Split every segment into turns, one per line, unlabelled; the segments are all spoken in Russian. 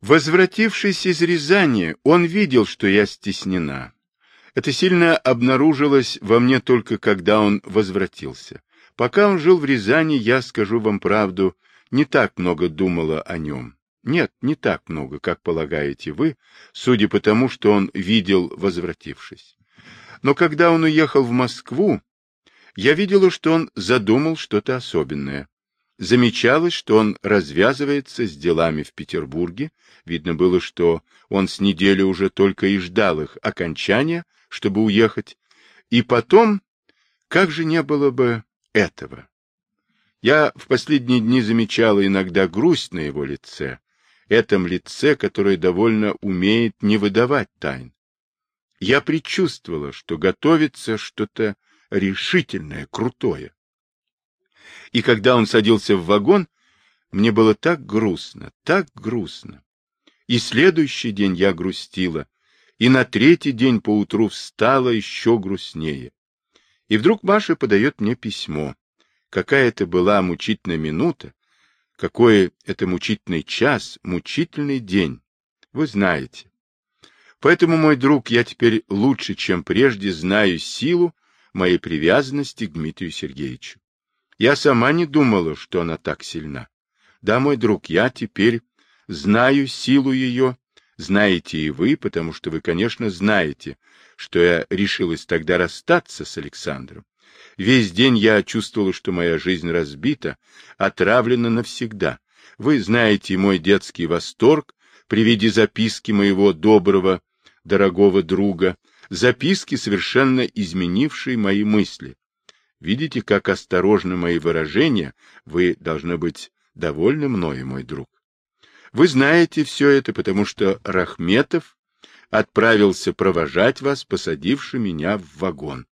Возвратившись из Рязани, он видел, что я стеснена. Это сильно обнаружилось во мне только когда он возвратился. Пока он жил в Рязани, я, скажу вам правду, не так много думала о нем. Нет, не так много, как полагаете вы, судя по тому, что он видел, возвратившись. Но когда он уехал в Москву, я видела, что он задумал что-то особенное. Замечалось, что он развязывается с делами в Петербурге. Видно было, что он с недели уже только и ждал их окончания, чтобы уехать. И потом, как же не было бы этого? Я в последние дни замечала иногда грусть на его лице, этом лице, которое довольно умеет не выдавать тайн. Я предчувствовала, что готовится что-то решительное, крутое. И когда он садился в вагон, мне было так грустно, так грустно. И следующий день я грустила, и на третий день поутру встала еще грустнее. И вдруг Маша подает мне письмо. Какая это была мучительная минута, какой это мучительный час, мучительный день. Вы знаете. Поэтому, мой друг, я теперь лучше, чем прежде, знаю силу моей привязанности к Дмитрию Сергеевичу. Я сама не думала, что она так сильна. Да, мой друг, я теперь знаю силу ее, знаете и вы, потому что вы, конечно, знаете, что я решилась тогда расстаться с Александром. Весь день я чувствовала, что моя жизнь разбита, отравлена навсегда. Вы знаете мой детский восторг при виде записки моего доброго, дорогого друга, записки, совершенно изменившей мои мысли. Видите, как осторожны мои выражения, вы должны быть довольны мною, мой друг. Вы знаете все это, потому что Рахметов отправился провожать вас, посадивший меня в вагон.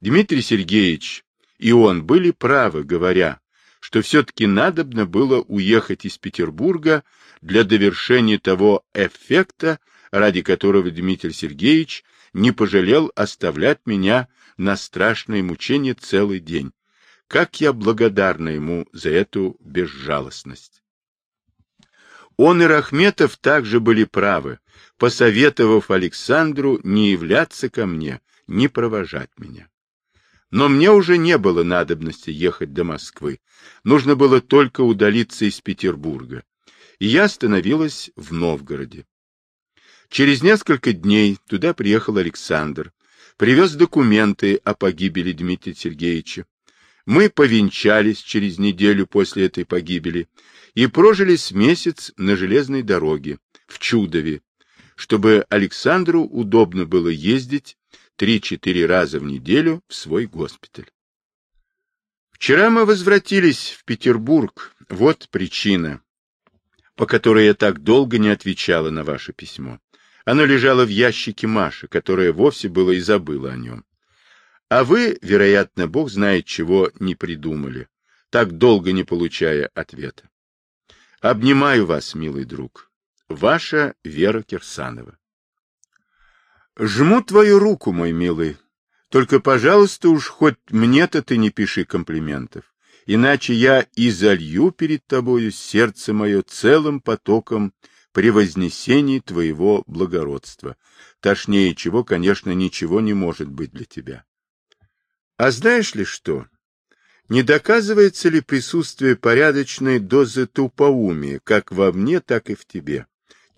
Дмитрий Сергеевич и он были правы, говоря, что все-таки надобно было уехать из Петербурга для довершения того эффекта, ради которого Дмитрий Сергеевич не пожалел оставлять меня на страшное мучение целый день. Как я благодарна ему за эту безжалостность. Он и Рахметов также были правы, посоветовав Александру не являться ко мне, не провожать меня. Но мне уже не было надобности ехать до Москвы. Нужно было только удалиться из Петербурга. И я остановилась в Новгороде. Через несколько дней туда приехал Александр, привез документы о погибели Дмитрия Сергеевича. Мы повенчались через неделю после этой погибели и прожили с месяц на железной дороге, в Чудове, чтобы Александру удобно было ездить три-четыре раза в неделю в свой госпиталь. Вчера мы возвратились в Петербург. Вот причина, по которой я так долго не отвечала на ваше письмо. Оно лежало в ящике Маши, которая вовсе было и забыла о нем. А вы, вероятно, Бог знает, чего не придумали, так долго не получая ответа. Обнимаю вас, милый друг. Ваша Вера Кирсанова. Жму твою руку, мой милый. Только, пожалуйста, уж хоть мне-то ты не пиши комплиментов, иначе я и залью перед тобою сердце мое целым потоком при вознесении твоего благородства, тошнее чего, конечно, ничего не может быть для тебя. А знаешь ли что? Не доказывается ли присутствие порядочной дозы тупоумия, как во мне, так и в тебе?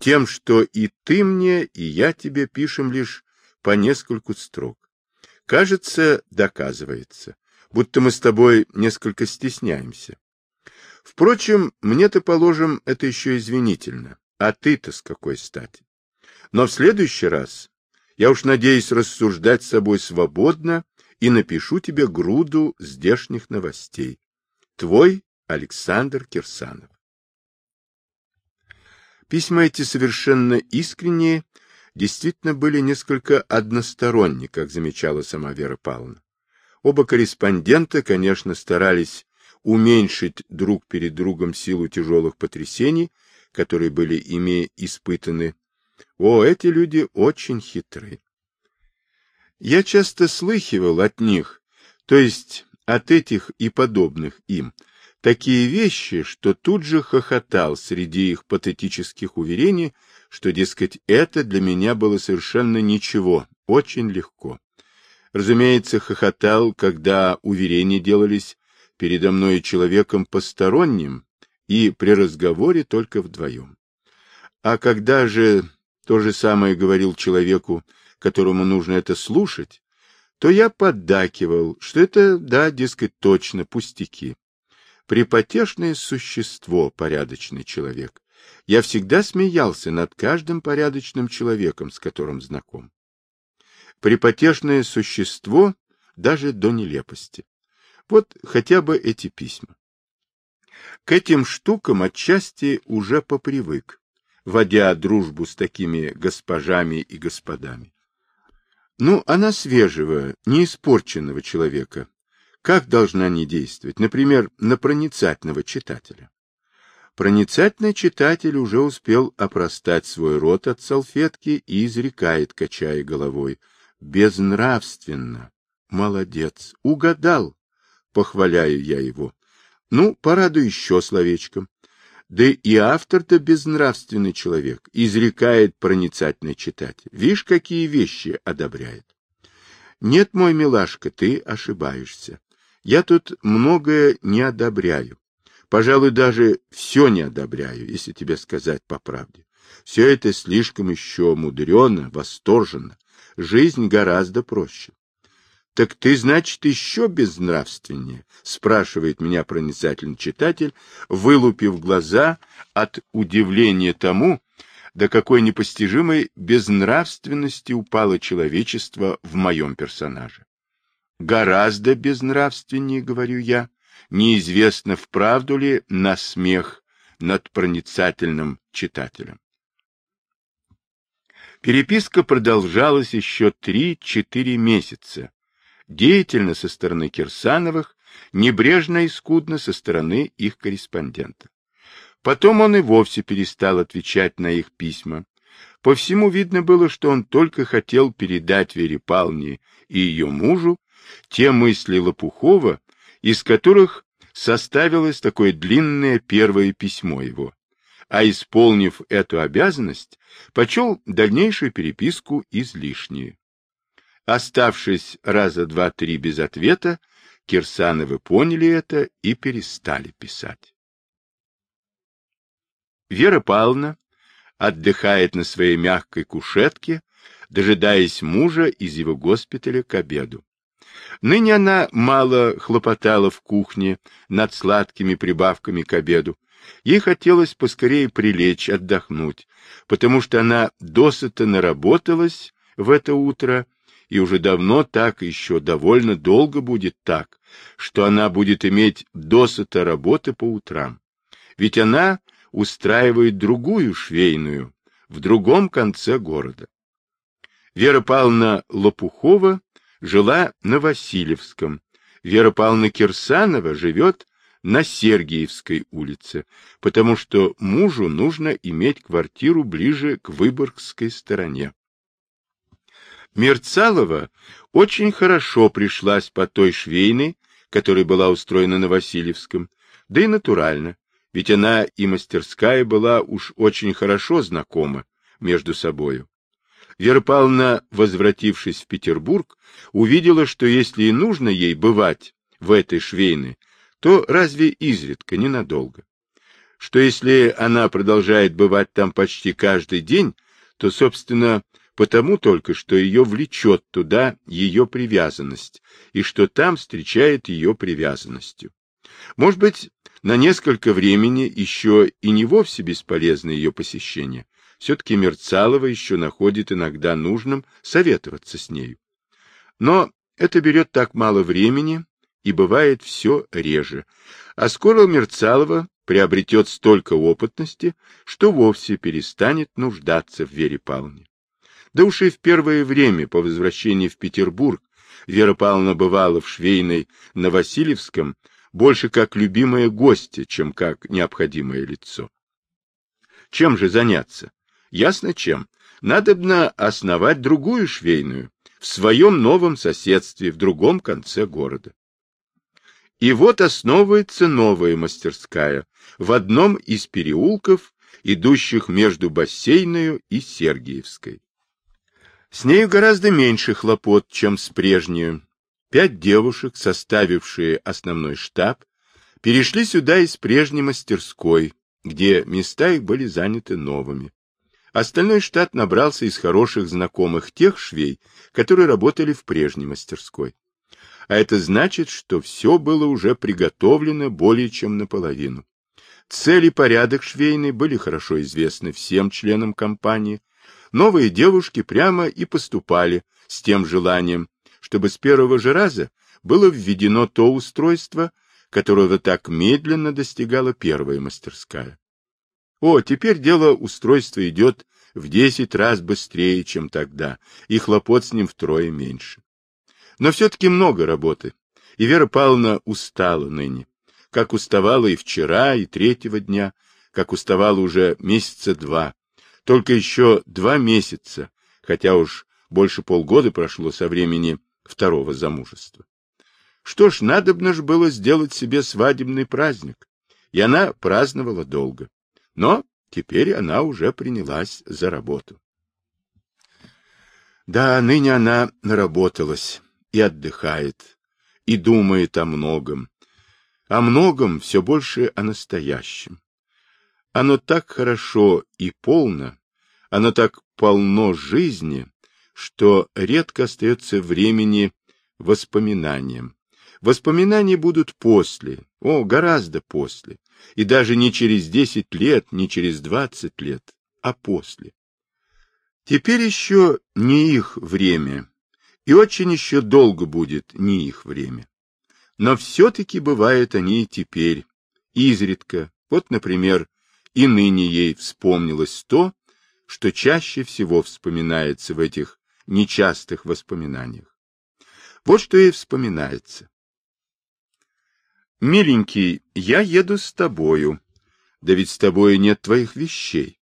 тем, что и ты мне, и я тебе пишем лишь по нескольку строк. Кажется, доказывается, будто мы с тобой несколько стесняемся. Впрочем, мне-то, положим, это еще извинительно, а ты-то с какой стати? Но в следующий раз я уж надеюсь рассуждать с собой свободно и напишу тебе груду здешних новостей. Твой Александр Кирсанов. Письма эти совершенно искренние, действительно были несколько односторонни, как замечала сама Вера Павловна. Оба корреспондента, конечно, старались уменьшить друг перед другом силу тяжелых потрясений, которые были ими испытаны. О, эти люди очень хитры. Я часто слыхивал от них, то есть от этих и подобных им, такие вещи, что тут же хохотал среди их патетических уверений, что, дескать, это для меня было совершенно ничего, очень легко. Разумеется, хохотал, когда уверения делались передо мной человеком посторонним и при разговоре только вдвоем. А когда же то же самое говорил человеку, которому нужно это слушать, то я поддакивал, что это, да, дескать, точно, пустяки. Припотешное существо, порядочный человек. Я всегда смеялся над каждым порядочным человеком, с которым знаком. Припотешное существо даже до нелепости. Вот хотя бы эти письма. К этим штукам отчасти уже попривык, водя дружбу с такими госпожами и господами. Ну, она свежего, неиспорченного человека. Как должна не действовать, например, на проницательного читателя? Проницательный читатель уже успел опростать свой рот от салфетки и изрекает, качая головой. Безнравственно. Молодец. Угадал. Похваляю я его. Ну, порадуй еще словечком. Да и автор-то безнравственный человек, изрекает проницательный читатель. Видишь, какие вещи одобряет. Нет, мой милашка, ты ошибаешься. Я тут многое не одобряю. Пожалуй, даже все не одобряю, если тебе сказать по правде. Все это слишком еще мудрено, восторженно. Жизнь гораздо проще. — Так ты, значит, еще безнравственнее? — спрашивает меня проницательный читатель, вылупив глаза от удивления тому, до какой непостижимой безнравственности упало человечество в моем персонаже. Гораздо безнравственнее, говорю я, неизвестно, вправду ли на смех над проницательным читателем. Переписка продолжалась еще три-четыре месяца, деятельно со стороны Кирсановых, небрежно и скудно со стороны их корреспондента. Потом он и вовсе перестал отвечать на их письма. По всему видно было, что он только хотел передать Вере Павловне и ее мужу те мысли Лопухова, из которых составилось такое длинное первое письмо его, а исполнив эту обязанность, почел дальнейшую переписку излишней. Оставшись раза два-три без ответа, Кирсановы поняли это и перестали писать. Вера Павловна отдыхает на своей мягкой кушетке, дожидаясь мужа из его госпиталя к обеду. Ныне она мало хлопотала в кухне над сладкими прибавками к обеду. Ей хотелось поскорее прилечь, отдохнуть, потому что она досыта наработалась в это утро и уже давно так, еще довольно долго будет так, что она будет иметь досыта работы по утрам. Ведь она устраивает другую швейную в другом конце города. Вера Павловна Лопухова жила на Васильевском, Вера Павловна Кирсанова живет на Сергиевской улице, потому что мужу нужно иметь квартиру ближе к Выборгской стороне. Мерцалова очень хорошо пришлась по той швейной, которая была устроена на Васильевском, да и натурально, ведь она и мастерская была уж очень хорошо знакома между собою. Вера Павловна, возвратившись в Петербург, увидела, что если и нужно ей бывать в этой швейной, то разве изредка, ненадолго. Что если она продолжает бывать там почти каждый день, то, собственно, потому только, что ее влечет туда ее привязанность, и что там встречает ее привязанностью. Может быть, на несколько времени еще и не вовсе бесполезно ее посещение. Все-таки Мерцалова еще находит иногда нужным советоваться с нею. Но это берет так мало времени и бывает все реже. А скоро Мерцалова приобретет столько опытности, что вовсе перестанет нуждаться в Вере Павловне. Да уж и в первое время по возвращении в Петербург Вера Павловна бывала в швейной на Васильевском больше как любимая гостья, чем как необходимое лицо. Чем же заняться? Ясно чем. Надобно основать другую швейную в своем новом соседстве в другом конце города. И вот основывается новая мастерская в одном из переулков, идущих между Бассейною и Сергиевской. С нею гораздо меньше хлопот, чем с прежней. Пять девушек, составившие основной штаб, перешли сюда из прежней мастерской, где места их были заняты новыми. Остальной штат набрался из хороших знакомых тех швей, которые работали в прежней мастерской. А это значит, что все было уже приготовлено более чем наполовину. Цель и порядок швейной были хорошо известны всем членам компании. Новые девушки прямо и поступали с тем желанием, чтобы с первого же раза было введено то устройство, которого так медленно достигала первая мастерская. О, теперь дело устройства идет в десять раз быстрее, чем тогда, и хлопот с ним втрое меньше. Но все-таки много работы, и Вера Павловна устала ныне, как уставала и вчера, и третьего дня, как уставала уже месяца два, только еще два месяца, хотя уж больше полгода прошло со времени второго замужества. Что ж, надобно ж было сделать себе свадебный праздник, и она праздновала долго. Но теперь она уже принялась за работу. Да, ныне она наработалась и отдыхает, и думает о многом. О многом все больше о настоящем. Оно так хорошо и полно, оно так полно жизни, что редко остается времени воспоминаниям. Воспоминания будут после, о, гораздо после, и даже не через десять лет, не через двадцать лет, а после. Теперь еще не их время, и очень еще долго будет не их время. Но все-таки бывают они и теперь, изредка. Вот, например, и ныне ей вспомнилось то, что чаще всего вспоминается в этих нечастых воспоминаниях. Вот что ей вспоминается. «Миленький, я еду с тобою. Да ведь с тобою нет твоих вещей.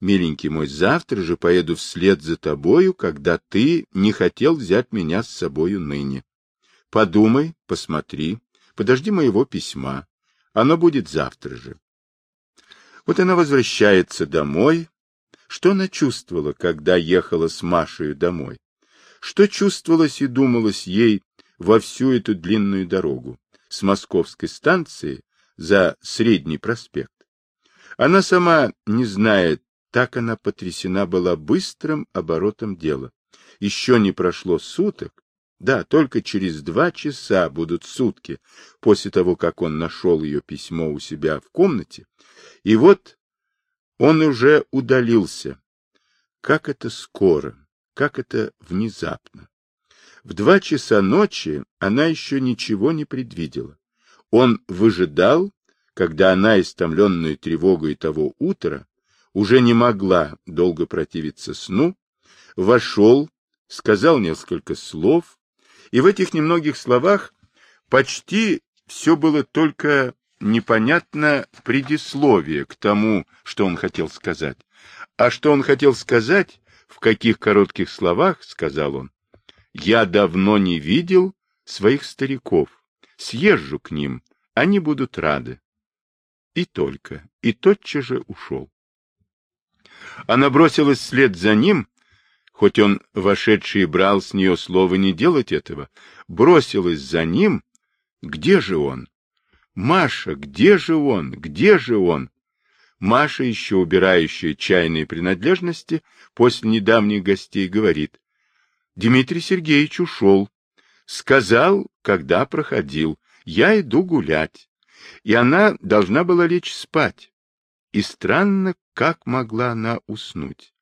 Миленький мой, завтра же поеду вслед за тобою, когда ты не хотел взять меня с собою ныне. Подумай, посмотри, подожди моего письма. Оно будет завтра же. Вот она возвращается домой, что она чувствовала, когда ехала с Машей домой? Что чувствовалось и думалось ей во всю эту длинную дорогу с московской станции за Средний проспект? Она сама не знает, так она потрясена была быстрым оборотом дела. Еще не прошло суток, да, только через два часа будут сутки после того, как он нашел ее письмо у себя в комнате. И вот он уже удалился. Как это скоро, как это внезапно. В два часа ночи она еще ничего не предвидела. Он выжидал, когда она, истомленную тревогой того утра, уже не могла долго противиться сну, вошел, сказал несколько слов, и в этих немногих словах почти все было только непонятно предисловие к тому, что он хотел сказать. А что он хотел сказать, в каких коротких словах, сказал он, я давно не видел своих стариков. Съезжу к ним, они будут рады. И только, и тотчас же ушел. Она бросилась вслед за ним, хоть он, вошедший, брал с нее слово не делать этого, бросилась за ним. Где же он? Маша, где же он? Где же он? Маша, еще убирающая чайные принадлежности, после недавних гостей говорит. Дмитрий Сергеевич ушел. Сказал, когда проходил. Я иду гулять. И она должна была лечь спать. И странно, как могла она уснуть.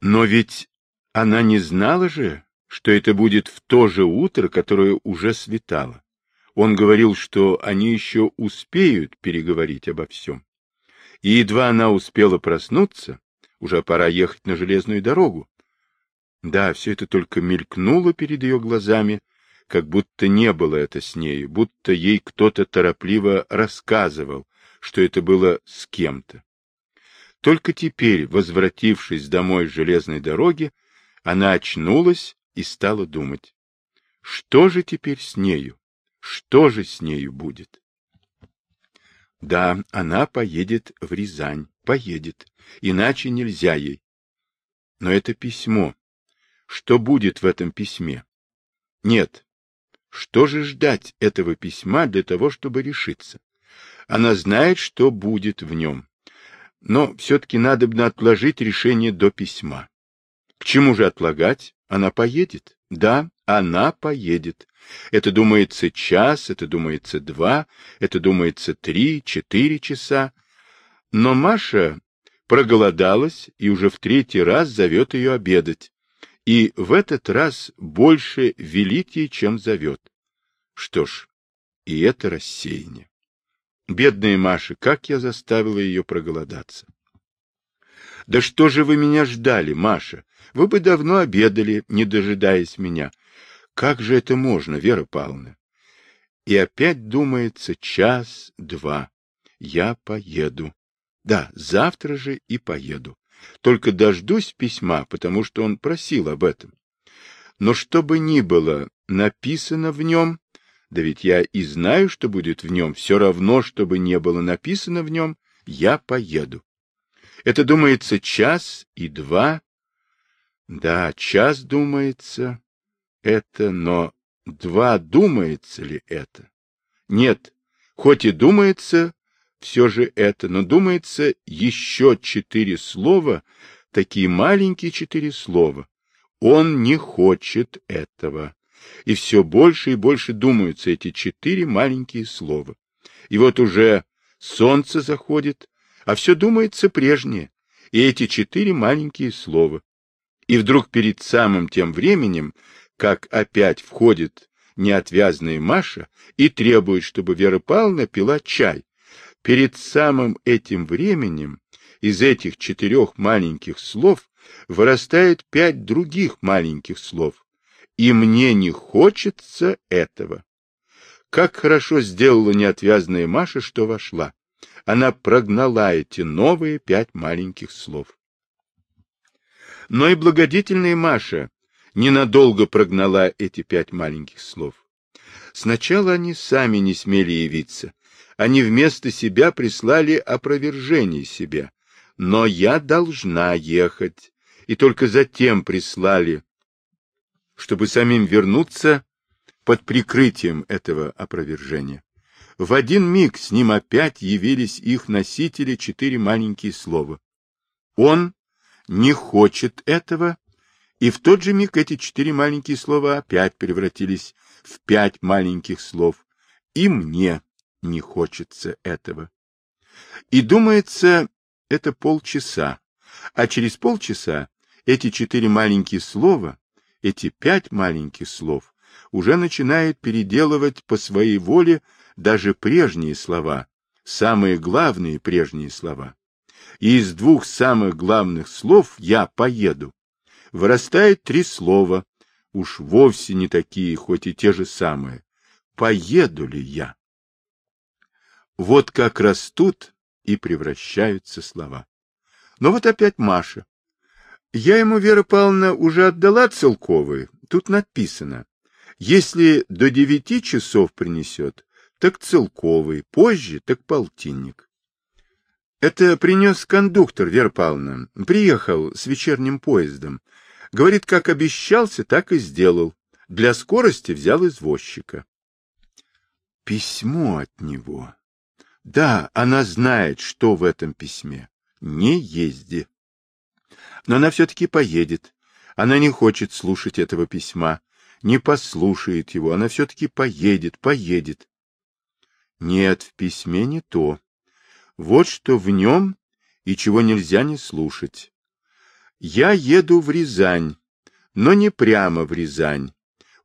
Но ведь она не знала же, что это будет в то же утро, которое уже светало. Он говорил, что они еще успеют переговорить обо всем. И едва она успела проснуться, уже пора ехать на железную дорогу. Да, все это только мелькнуло перед ее глазами, как будто не было это с нею, будто ей кто-то торопливо рассказывал, что это было с кем-то. Только теперь, возвратившись домой с железной дороги, она очнулась и стала думать, что же теперь с нею? Что же с нею будет? Да, она поедет в Рязань, поедет, иначе нельзя ей. Но это письмо. Что будет в этом письме? Нет. Что же ждать этого письма для того, чтобы решиться? Она знает, что будет в нем. Но все-таки надо бы отложить решение до письма. К чему же отлагать? Она поедет. Да, она поедет. Это думается час, это думается два, это думается три, четыре часа. Но Маша проголодалась и уже в третий раз зовет ее обедать. И в этот раз больше велит ей, чем зовет. Что ж, и это рассеяние. Бедная Маша, как я заставила ее проголодаться. Да что же вы меня ждали, Маша? Вы бы давно обедали, не дожидаясь меня. Как же это можно, Вера Павловна? И опять думается час-два. Я поеду. Да, завтра же и поеду. Только дождусь письма, потому что он просил об этом. Но что бы ни было написано в нем, да ведь я и знаю, что будет в нем, все равно, что бы не было написано в нем, я поеду. Это, думается, час и два. Да, час, думается, это, но два думается ли это? Нет, хоть и думается все же это, но думается еще четыре слова, такие маленькие четыре слова. Он не хочет этого. И все больше и больше думаются эти четыре маленькие слова. И вот уже солнце заходит, а все думается прежнее, и эти четыре маленькие слова. И вдруг перед самым тем временем как опять входит неотвязная Маша и требует, чтобы Вера Павловна пила чай. Перед самым этим временем из этих четырех маленьких слов вырастает пять других маленьких слов. И мне не хочется этого. Как хорошо сделала неотвязная Маша, что вошла. Она прогнала эти новые пять маленьких слов. Но и благодетельная Маша ненадолго прогнала эти пять маленьких слов. Сначала они сами не смели явиться. Они вместо себя прислали опровержение себя. Но я должна ехать. И только затем прислали, чтобы самим вернуться под прикрытием этого опровержения. В один миг с ним опять явились их носители четыре маленькие слова. Он не хочет этого и в тот же миг эти четыре маленькие слова опять превратились в пять маленьких слов. И мне не хочется этого. И думается, это полчаса. А через полчаса эти четыре маленькие слова, эти пять маленьких слов, уже начинают переделывать по своей воле даже прежние слова, самые главные прежние слова. И из двух самых главных слов «я поеду» вырастает три слова, уж вовсе не такие, хоть и те же самые. Поеду ли я? Вот как растут и превращаются слова. Но вот опять Маша. Я ему, Вера Павловна, уже отдала целковые. Тут написано. Если до девяти часов принесет, так целковый, позже, так полтинник. Это принес кондуктор, Вера Павловна. Приехал с вечерним поездом. Говорит, как обещался, так и сделал. Для скорости взял извозчика. Письмо от него. Да, она знает, что в этом письме. Не езди. Но она все-таки поедет. Она не хочет слушать этого письма. Не послушает его. Она все-таки поедет, поедет. Нет, в письме не то. Вот что в нем и чего нельзя не слушать. Я еду в Рязань, но не прямо в Рязань.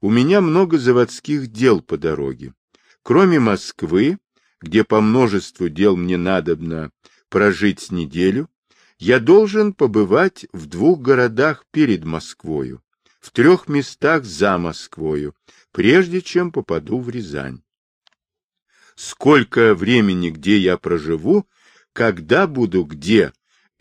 У меня много заводских дел по дороге. Кроме Москвы, где по множеству дел мне надобно прожить неделю, я должен побывать в двух городах перед Москвою, в трех местах за Москвою, прежде чем попаду в Рязань. Сколько времени где я проживу, когда буду где,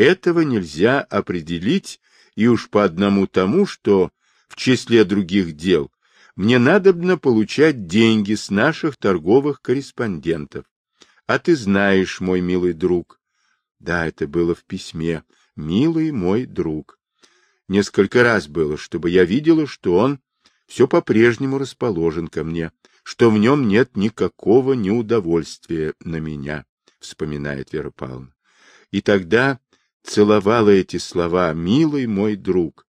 этого нельзя определить и уж по одному тому, что в числе других дел Мне надобно получать деньги с наших торговых корреспондентов. А ты знаешь, мой милый друг. Да, это было в письме. Милый мой друг. Несколько раз было, чтобы я видела, что он все по-прежнему расположен ко мне, что в нем нет никакого неудовольствия на меня, вспоминает Вера Павловна. И тогда целовала эти слова «милый мой друг».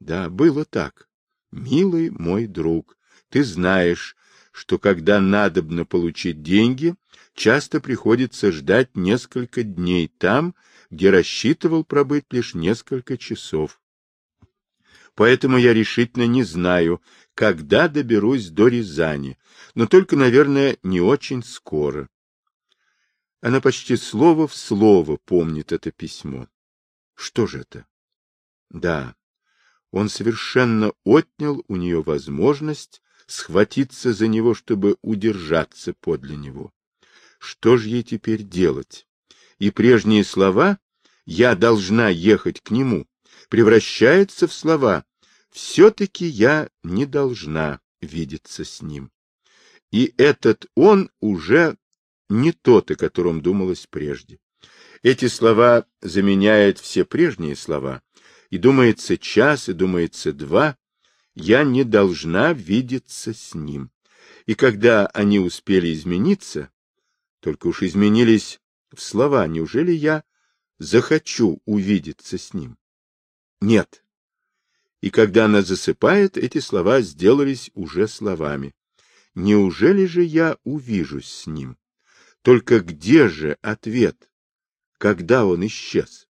Да, было так. «Милый мой друг, ты знаешь, что когда надобно получить деньги, часто приходится ждать несколько дней там, где рассчитывал пробыть лишь несколько часов. Поэтому я решительно не знаю, когда доберусь до Рязани, но только, наверное, не очень скоро. Она почти слово в слово помнит это письмо. Что же это? Да, он совершенно отнял у нее возможность схватиться за него, чтобы удержаться подле него. Что же ей теперь делать? И прежние слова «я должна ехать к нему» превращаются в слова «все-таки я не должна видеться с ним». И этот он уже не тот, о котором думалось прежде. Эти слова заменяют все прежние слова, и думается час, и думается два, я не должна видеться с ним. И когда они успели измениться, только уж изменились в слова, неужели я захочу увидеться с ним? Нет. И когда она засыпает, эти слова сделались уже словами. Неужели же я увижусь с ним? Только где же ответ? Когда он исчез?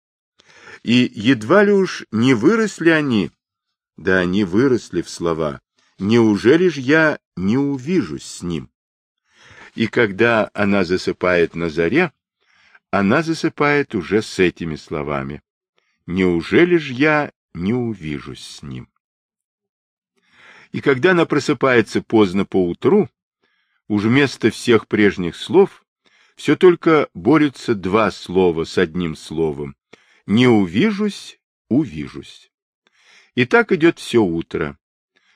И едва ли уж не выросли они, да они выросли в слова, неужели ж я не увижусь с ним? И когда она засыпает на заре, она засыпает уже с этими словами. Неужели ж я не увижусь с ним? И когда она просыпается поздно поутру, уж вместо всех прежних слов все только борются два слова с одним словом. Не увижусь, увижусь. И так идет все утро.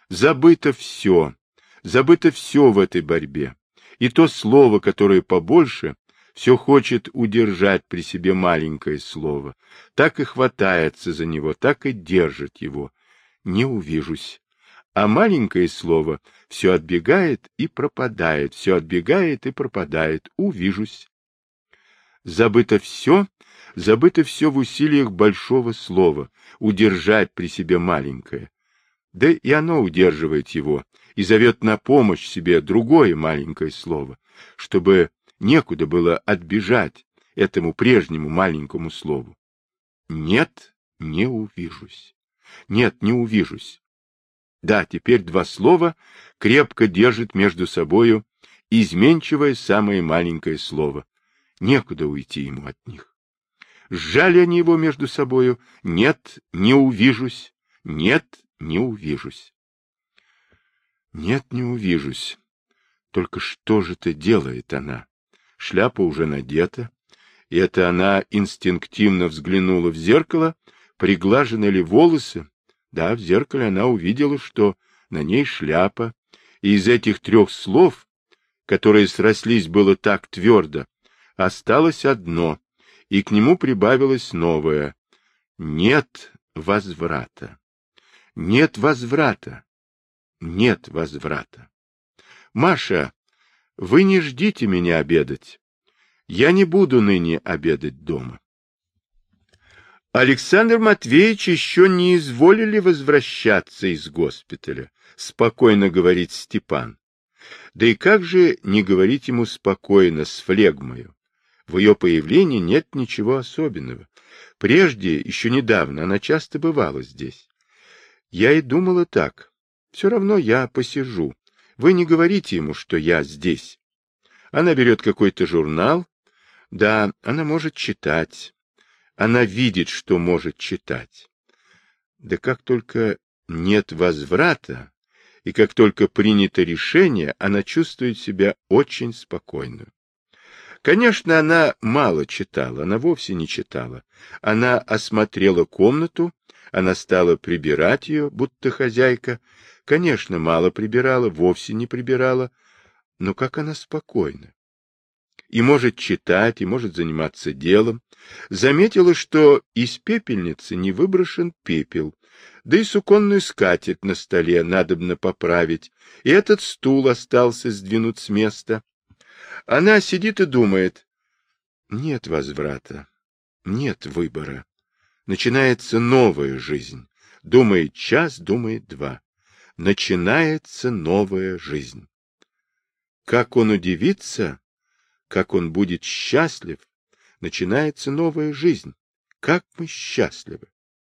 Забыто все, забыто все в этой борьбе. И то слово, которое побольше, все хочет удержать при себе маленькое слово. Так и хватается за него, так и держит его. Не увижусь. А маленькое слово все отбегает и пропадает, все отбегает и пропадает. Увижусь. Забыто все, забыто все в усилиях большого слова, удержать при себе маленькое. Да и оно удерживает его и зовет на помощь себе другое маленькое слово, чтобы некуда было отбежать этому прежнему маленькому слову. Нет, не увижусь. Нет, не увижусь. Да, теперь два слова крепко держит между собою изменчивое самое маленькое слово, Некуда уйти ему от них. Сжали они его между собою. Нет, не увижусь. Нет, не увижусь. Нет, не увижусь. Только что же это делает она? Шляпа уже надета, и это она инстинктивно взглянула в зеркало, приглажены ли волосы. Да, в зеркале она увидела, что на ней шляпа, и из этих трех слов, которые срослись было так твердо, осталось одно, и к нему прибавилось новое. Нет возврата. Нет возврата. Нет возврата. Маша, вы не ждите меня обедать. Я не буду ныне обедать дома. Александр Матвеевич еще не изволили возвращаться из госпиталя, спокойно говорит Степан. Да и как же не говорить ему спокойно, с флегмою? В ее появлении нет ничего особенного. Прежде, еще недавно, она часто бывала здесь. Я и думала так. Все равно я посижу. Вы не говорите ему, что я здесь. Она берет какой-то журнал. Да, она может читать. Она видит, что может читать. Да как только нет возврата, и как только принято решение, она чувствует себя очень спокойно. Конечно, она мало читала, она вовсе не читала. Она осмотрела комнату, Она стала прибирать ее, будто хозяйка. Конечно, мало прибирала, вовсе не прибирала, но как она спокойна. И может читать, и может заниматься делом. Заметила, что из пепельницы не выброшен пепел, да и суконную скатерть на столе надобно поправить, и этот стул остался сдвинут с места. Она сидит и думает, нет возврата, нет выбора. Начинается новая жизнь. Думает час, думает два. Начинается новая жизнь. Как он удивится, как он будет счастлив, начинается новая жизнь. Как мы счастливы!